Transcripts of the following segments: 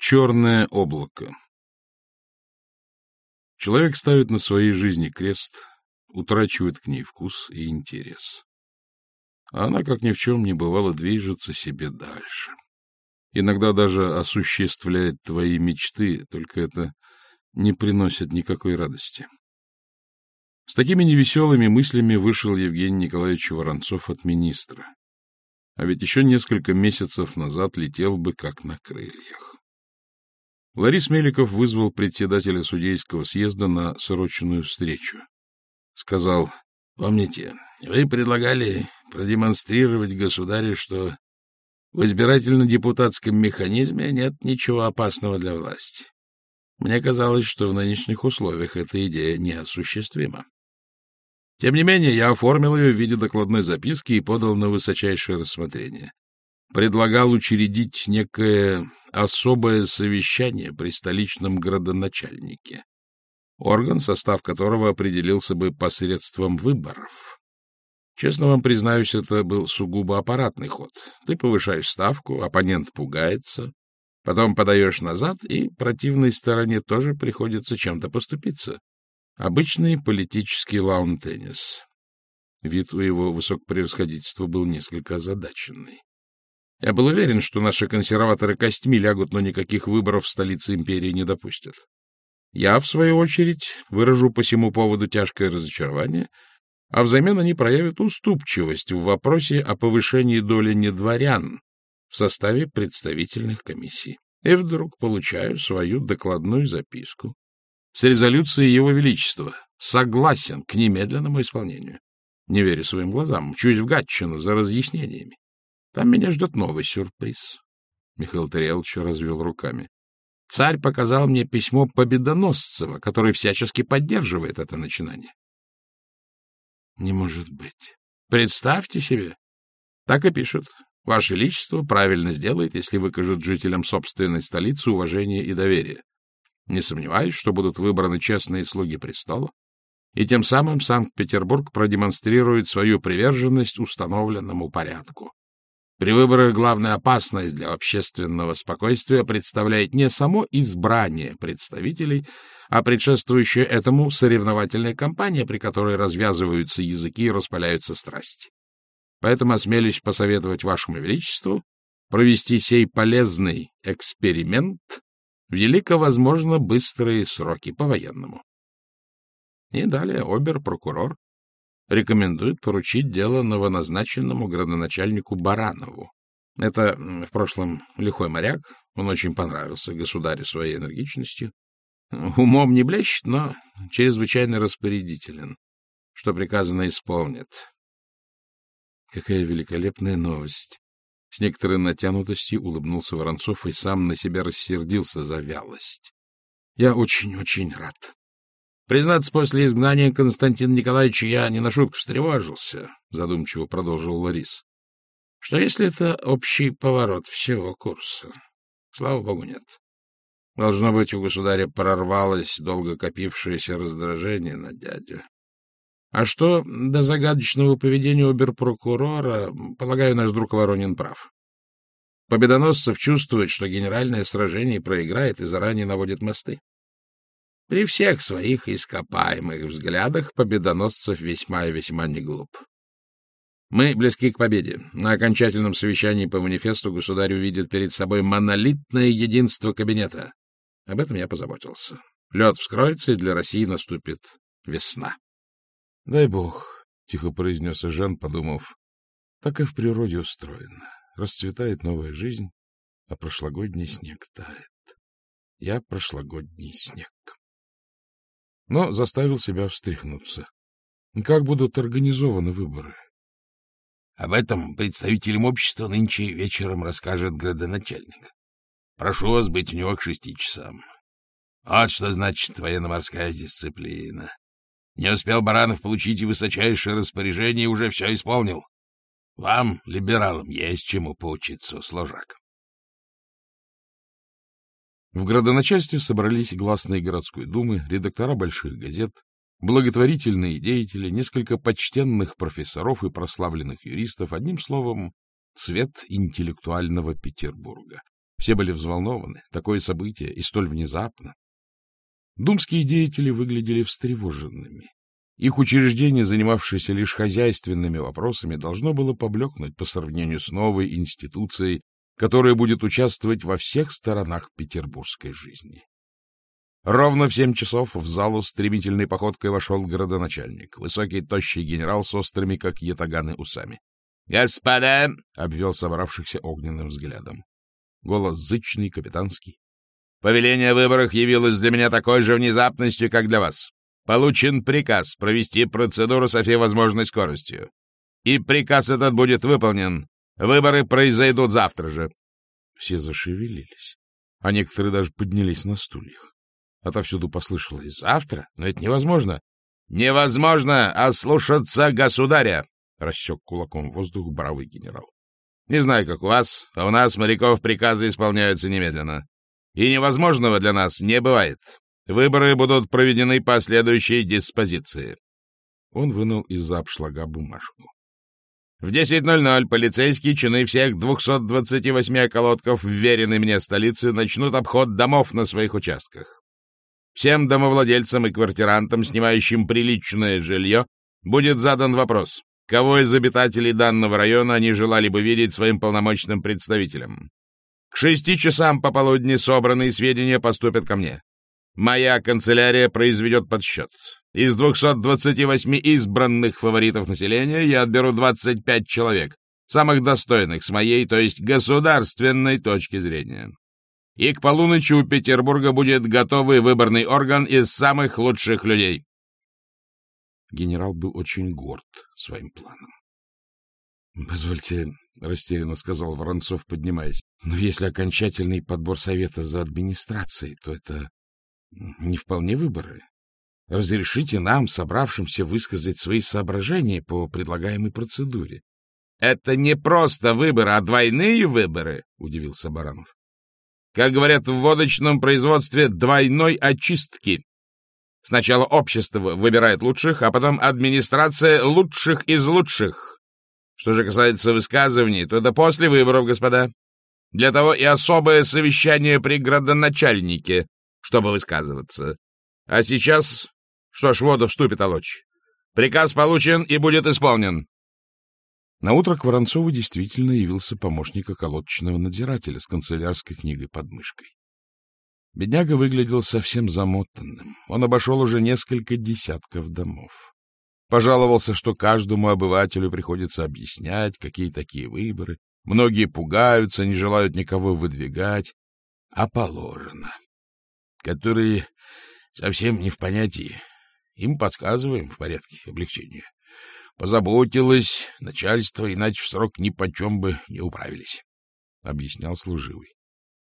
Черное облако Человек ставит на своей жизни крест, утрачивает к ней вкус и интерес. А она, как ни в чем не бывало, движется себе дальше. Иногда даже осуществляет твои мечты, только это не приносит никакой радости. С такими невеселыми мыслями вышел Евгений Николаевич Воронцов от министра. А ведь еще несколько месяцев назад летел бы как на крыльях. Ларис Меликов вызвал председателя судейского съезда на срочную встречу. Сказал, помните, вы предлагали продемонстрировать государю, что в избирательно-депутатском механизме нет ничего опасного для власти. Мне казалось, что в нынешних условиях эта идея неосуществима. Тем не менее, я оформил ее в виде докладной записки и подал на высочайшее рассмотрение предлагал учредить некое особое совещание при столичном градоначальнике, орган, состав которого определился бы посредством выборов. Честно вам признаюсь, это был сугубо аппаратный ход. Ты повышаешь ставку, оппонент пугается, потом подаешь назад, и противной стороне тоже приходится чем-то поступиться. Обычный политический лаун-теннис. Вид у его высокопревосходительства был несколько озадаченный. Я был уверен, что наши консерваторы костьми лягут, но никаких выборов в столице империи не допустят. Я, в свою очередь, выражу по всему поводу тяжкое разочарование, а взамен они проявят уступчивость в вопросе о повышении доли недворян в составе представительных комиссий. И вдруг получаю свою докладную записку с резолюцией Его Величества. Согласен к немедленному исполнению. Не верю своим глазам, чуть в Гатчину за разъяснениями. Там меня ждет новый сюрприз. Михаил Тарелович развел руками. Царь показал мне письмо Победоносцева, который всячески поддерживает это начинание. Не может быть. Представьте себе. Так и пишут. Ваше Величество правильно сделает, если выкажет жителям собственной столицы уважение и доверие. Не сомневаюсь, что будут выбраны честные слуги престола, и тем самым Санкт-Петербург продемонстрирует свою приверженность установленному порядку. При выборах главная опасность для общественного спокойствия представляет не само избрание представителей, а предшествующая этому соревновательная кампания, при которой развязываются языки и распаляются страсти. Поэтому осмелюсь посоветовать Вашему Величеству провести сей полезный эксперимент в велико возможно быстрые сроки по-военному. И далее обер-прокурор рекомендует поручить дело новоназначенному градоначальнику Баранову. Это в прошлом лихой моряк, он очень понравился государю своей энергичностью. Умом не блещет, но чрезвычайно распорядителен. Что приказано, исполнит. Какая великолепная новость! С некоторой натянутостью улыбнулся Воронцов и сам на себя рассердился за вялость. Я очень-очень рад. Признаться, после изгнания Константина Николаевича я не на шутку встревожился, — задумчиво продолжил Ларис. — Что если это общий поворот всего курса? Слава богу, нет. Должно быть, у государя прорвалось долго копившееся раздражение на дядю. А что до загадочного поведения оберпрокурора, полагаю, наш друг Воронин прав. Победоносцев чувствует, что генеральное сражение проиграет и заранее наводит мосты. При всех своих ископаемых взглядах победоносцев весьма и весьма не глуп. Мы близки к победе. На окончательном совещании по манифесту государь увидит перед собой монолитное единство кабинета. Об этом я позаботился. Лед вскроется, и для России наступит весна. — Дай бог, — тихо произнес Жан, подумав, — так и в природе устроено. Расцветает новая жизнь, а прошлогодний снег тает. Я прошлогодний снег но заставил себя встряхнуться. Как будут организованы выборы? — Об этом представителям общества нынче вечером расскажет градоначальник. Прошу вас быть у него к шести часам. Вот что значит военно-морская дисциплина. Не успел Баранов получить и высочайшее распоряжение, и уже все исполнил. Вам, либералам, есть чему поучиться, сложак. В градоначальстве собрались гласные городской думы, редактора больших газет, благотворительные деятели, несколько почтенных профессоров и прославленных юристов, одним словом, цвет интеллектуального Петербурга. Все были взволнованы. Такое событие и столь внезапно. Думские деятели выглядели встревоженными. Их учреждение, занимавшееся лишь хозяйственными вопросами, должно было поблекнуть по сравнению с новой институцией, которая будет участвовать во всех сторонах петербургской жизни. Ровно в семь часов в залу стремительной походкой вошел городоначальник, высокий тощий генерал с острыми, как ятаганы, усами. — Господа! — обвел собравшихся огненным взглядом. Голос зычный, капитанский. — Повеление о выборах явилось для меня такой же внезапностью, как для вас. Получен приказ провести процедуру со всей возможной скоростью. И приказ этот будет выполнен. Выборы произойдут завтра же. Все зашевелились, а некоторые даже поднялись на стульях. Отовсюду послышалось «Завтра? Но это невозможно!» «Невозможно ослушаться государя!» — рассек кулаком воздух бравый генерал. «Не знаю, как у вас, а у нас, моряков, приказы исполняются немедленно. И невозможного для нас не бывает. Выборы будут проведены по следующей диспозиции». Он вынул из-за обшлага бумажку. В 10.00 полицейские чины всех 228 околотков, вверенной мне столицы, начнут обход домов на своих участках. Всем домовладельцам и квартирантам, снимающим приличное жилье, будет задан вопрос, кого из обитателей данного района они желали бы видеть своим полномочным представителем. К шести часам пополудни собранные сведения поступят ко мне. Моя канцелярия произведет подсчет. Из 228 избранных фаворитов населения я отберу 25 человек, самых достойных с моей, то есть государственной точки зрения и к полуночи у Петербурга будет готовый выборный орган из самых лучших людей. Генерал был очень горд своим планом. — Позвольте, — растерянно сказал Воронцов, поднимаясь, — но если окончательный подбор совета за администрацией, то это не вполне выборы. Разрешите нам, собравшимся, высказать свои соображения по предлагаемой процедуре. — Это не просто выборы, а двойные выборы, — удивился Баранов как говорят в водочном производстве, двойной очистки. Сначала общество выбирает лучших, а потом администрация лучших из лучших. Что же касается высказываний, то это после выборов, господа. Для того и особое совещание при градоначальнике, чтобы высказываться. А сейчас... Что ж, воду вступит олочь. Приказ получен и будет исполнен. На утро к Воронцову действительно явился помощник околоточного надзирателя с канцелярской книгой под мышкой. Бедняга выглядел совсем замотанным. Он обошел уже несколько десятков домов. Пожаловался, что каждому обывателю приходится объяснять, какие такие выборы. Многие пугаются, не желают никого выдвигать. А положено. Которые совсем не в понятии. Им подсказываем в порядке облегчения. Позаботилось начальство, иначе в срок ни почем бы не управились, — объяснял служивый.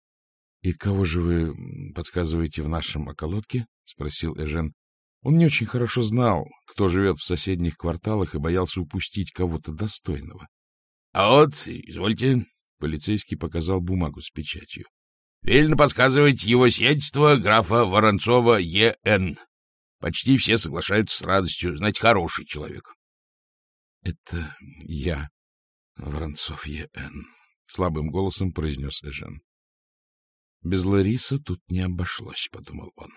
— И кого же вы подсказываете в нашем околотке? — спросил Эжен. Он не очень хорошо знал, кто живет в соседних кварталах и боялся упустить кого-то достойного. — А вот, извольте, — полицейский показал бумагу с печатью. — Велено подсказывать его сиятельство графа Воронцова Е.Н. Почти все соглашаются с радостью, знать, хороший человек. Это я, Воронцов Е.Н., — слабым голосом произнес Эжен. Без Лариса тут не обошлось, — подумал он.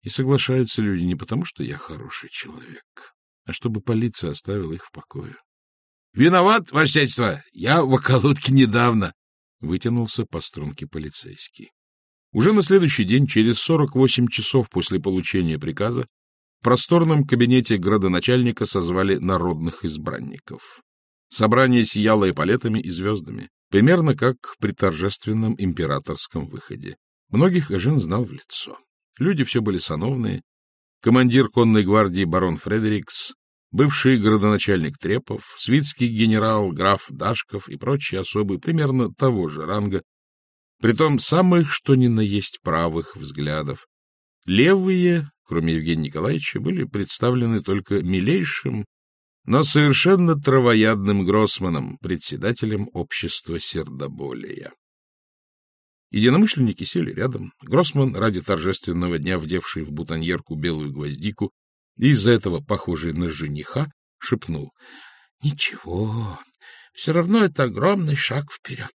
И соглашаются люди не потому, что я хороший человек, а чтобы полиция оставила их в покое. — Виноват, ваше сельство, я в околотке недавно, — вытянулся по струнке полицейский. Уже на следующий день, через сорок восемь часов после получения приказа, в просторном кабинете градоначальника созвали народных избранников. Собрание сияло эполетами и звездами, примерно как при торжественном императорском выходе. Многих Эжен знал в лицо. Люди все были сановные. Командир конной гвардии барон Фредерикс, бывший градоначальник Трепов, свитский генерал граф Дашков и прочие особы примерно того же ранга, притом самых что ни на есть правых взглядов. Левые кроме Евгения Николаевича, были представлены только милейшим, но совершенно травоядным Гроссманом, председателем общества сердоболия. Единомышленники сели рядом. Гроссман, ради торжественного дня вдевший в бутоньерку белую гвоздику и из-за этого похожий на жениха, шепнул. — Ничего, все равно это огромный шаг вперед.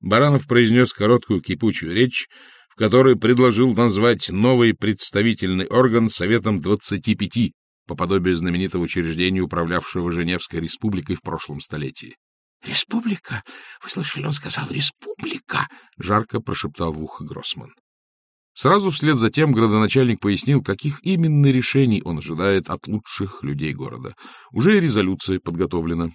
Баранов произнес короткую кипучую речь, в которой предложил назвать новый представительный орган Советом 25, по подобию знаменитого учреждения, управлявшего Женевской республикой в прошлом столетии. — Республика? Вы слышали, он сказал «республика», — жарко прошептал в ухо Гроссман. Сразу вслед за тем градоначальник пояснил, каких именно решений он ожидает от лучших людей города. Уже и резолюция подготовлена.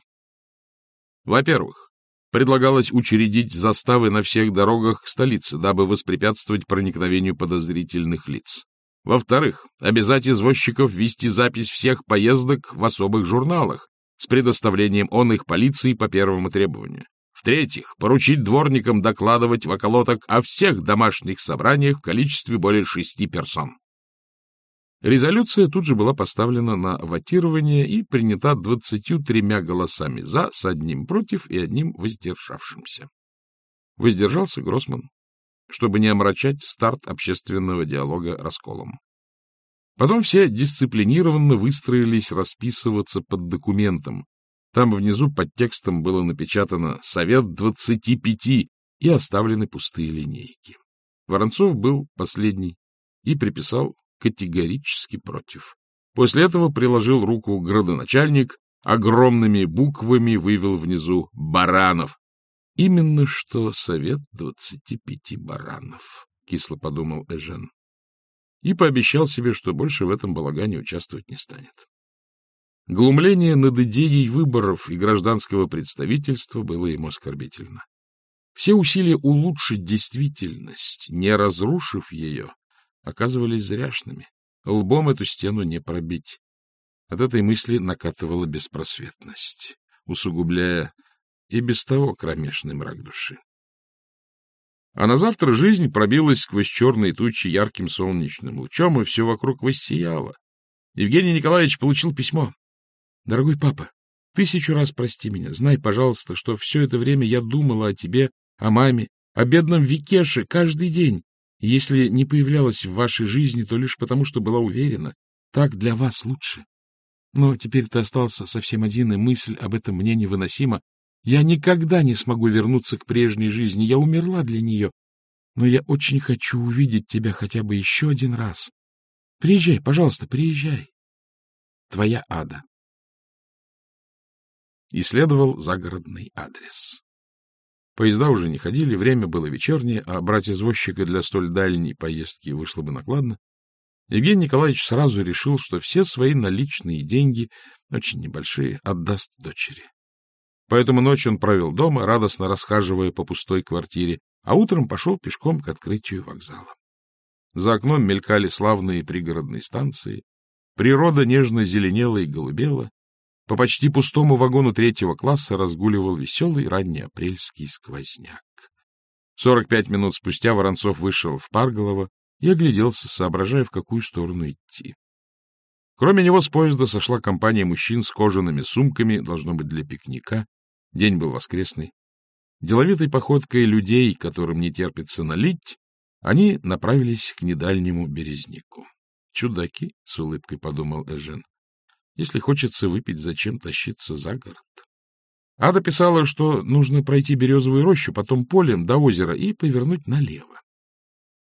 Во-первых, предлагалось учредить заставы на всех дорогах к столице, дабы воспрепятствовать проникновению подозрительных лиц. Во-вторых, обязать извозчиков вести запись всех поездок в особых журналах с предоставлением он их полиции по первому требованию. В-третьих, поручить дворникам докладывать в околоток о всех домашних собраниях в количестве более шести персон. Резолюция тут же была поставлена на ватирование и принята двадцатью тремя голосами «за», с одним «против» и одним воздержавшимся. Воздержался Гроссман, чтобы не омрачать старт общественного диалога расколом. Потом все дисциплинированно выстроились расписываться под документом, там внизу под текстом было напечатано «Совет двадцати пяти» и оставлены пустые линейки. Воронцов был последний и приписал категорически против. После этого приложил руку градоначальник, огромными буквами вывел внизу «Баранов». Именно что совет двадцати пяти баранов, — кисло подумал Эжен. И пообещал себе, что больше в этом балагане участвовать не станет. Глумление над идеей выборов и гражданского представительства было ему оскорбительно. Все усилия улучшить действительность, не разрушив ее, оказывались зряшными. Лбом эту стену не пробить. От этой мысли накатывала беспросветность, усугубляя и без того кромешный мрак души. А на завтра жизнь пробилась сквозь черные тучи ярким солнечным лучом, и все вокруг воссияло. Евгений Николаевич получил письмо. Дорогой папа, тысячу раз прости меня. Знай, пожалуйста, что все это время я думала о тебе, о маме, о бедном Викеше каждый день. Если не появлялась в вашей жизни, то лишь потому, что была уверена, так для вас лучше. Но теперь ты остался совсем один, и мысль об этом мне невыносима. Я никогда не смогу вернуться к прежней жизни. Я умерла для нее. Но я очень хочу увидеть тебя хотя бы еще один раз. Приезжай, пожалуйста, приезжай. Твоя Ада и следовал загородный адрес. Поезда уже не ходили, время было вечернее, а брать извозчика для столь дальней поездки вышло бы накладно. Евгений Николаевич сразу решил, что все свои наличные деньги, очень небольшие, отдаст дочери. Поэтому ночь он провел дома, радостно расхаживая по пустой квартире, а утром пошел пешком к открытию вокзала. За окном мелькали славные пригородные станции, природа нежно зеленела и голубела, по почти пустому вагону третьего класса разгуливал веселый раннеапрельский сквозняк. Сорок пять минут спустя Воронцов вышел в Парголово и огляделся, соображая, в какую сторону идти. Кроме него с поезда сошла компания мужчин с кожаными сумками, должно быть, для пикника. День был воскресный. Деловитой походкой людей, которым не терпится налить, они направились к недальнему березнику. «Чудаки», — с улыбкой подумал Эжен. Если хочется выпить, зачем тащиться за город? Ада писала, что нужно пройти березовую рощу, потом полем до озера и повернуть налево.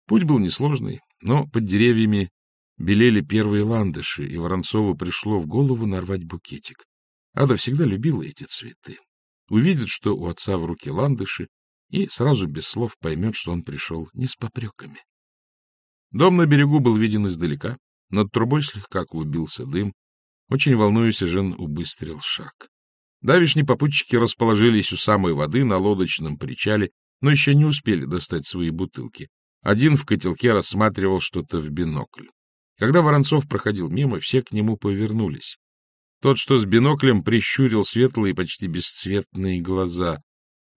Путь был несложный, но под деревьями белели первые ландыши, и Воронцову пришло в голову нарвать букетик. Ада всегда любила эти цветы. Увидит, что у отца в руке ландыши, и сразу без слов поймет, что он пришел не с попреками. Дом на берегу был виден издалека, над трубой слегка клубился дым, очень волнуясь, Жен убыстрил шаг. Давишни попутчики расположились у самой воды на лодочном причале, но еще не успели достать свои бутылки. Один в котелке рассматривал что-то в бинокль. Когда Воронцов проходил мимо, все к нему повернулись. Тот, что с биноклем, прищурил светлые, почти бесцветные глаза.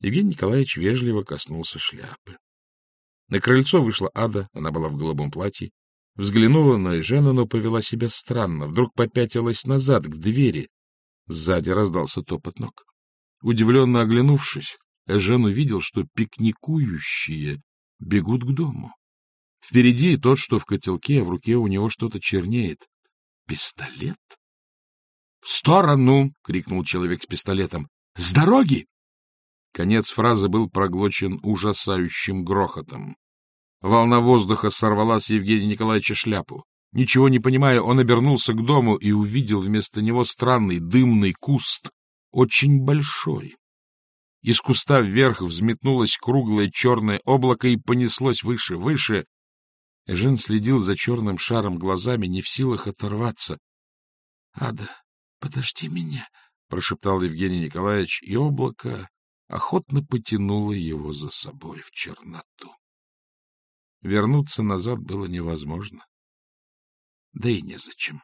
Евгений Николаевич вежливо коснулся шляпы. На крыльцо вышла Ада, она была в голубом платье, Взглянула на Эжена, но повела себя странно. Вдруг попятилась назад, к двери. Сзади раздался топот ног. Удивленно оглянувшись, Эжен увидел, что пикникующие бегут к дому. Впереди тот, что в котелке, а в руке у него что-то чернеет. Пистолет? — В сторону! — крикнул человек с пистолетом. — С дороги! Конец фразы был проглочен ужасающим грохотом. Волна воздуха сорвала с Евгения Николаевича шляпу. Ничего не понимая, он обернулся к дому и увидел вместо него странный дымный куст, очень большой. Из куста вверх взметнулось круглое черное облако и понеслось выше, выше. Жен следил за черным шаром глазами, не в силах оторваться. — Ада, подожди меня, — прошептал Евгений Николаевич, и облако охотно потянуло его за собой в черноту. Вернуться назад было невозможно. Да и незачем.